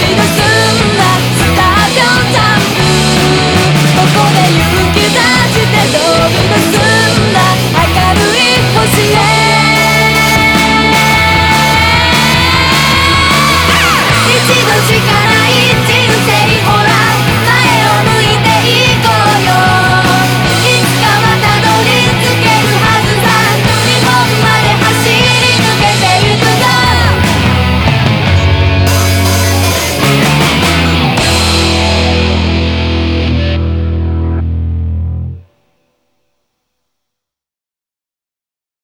Yeah.